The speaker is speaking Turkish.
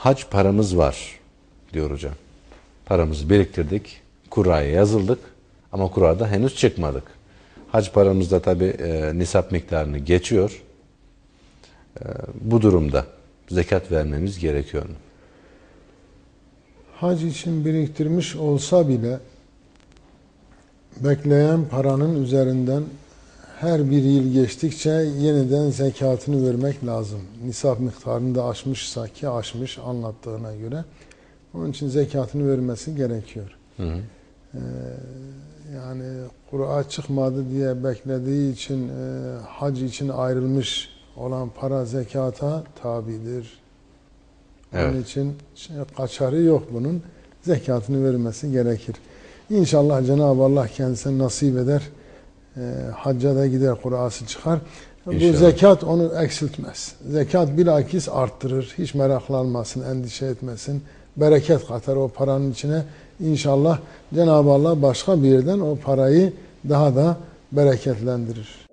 hac paramız var diyor hocam. Paramızı biriktirdik, kuraya yazıldık ama kurada henüz çıkmadık. Hac paramız da tabi nisap miktarını geçiyor. E, bu durumda zekat vermemiz gerekiyor mu? Hac için biriktirmiş olsa bile bekleyen paranın üzerinden her bir yıl geçtikçe yeniden zekatını vermek lazım. Nisap miktarını da aşmışsa ki aşmış anlattığına göre onun için zekatını vermesi gerekiyor. Hı hı. Ee, yani Kur'a çıkmadı diye beklediği için e, hac için ayrılmış olan para zekata tabidir. Evet. Onun için şey, kaçarı yok bunun. Zekatını vermesi gerekir. İnşallah Cenab-ı Allah kendisine nasip eder. E, hacca da gider, Kur'ası çıkar. Bu İnşallah. zekat onu eksiltmez. Zekat bilakis arttırır. Hiç meraklanmasın, endişe etmesin. Bereket katar o paranın içine. İnşallah Cenab-ı Allah başka bir yerden o parayı daha da bereketlendirir.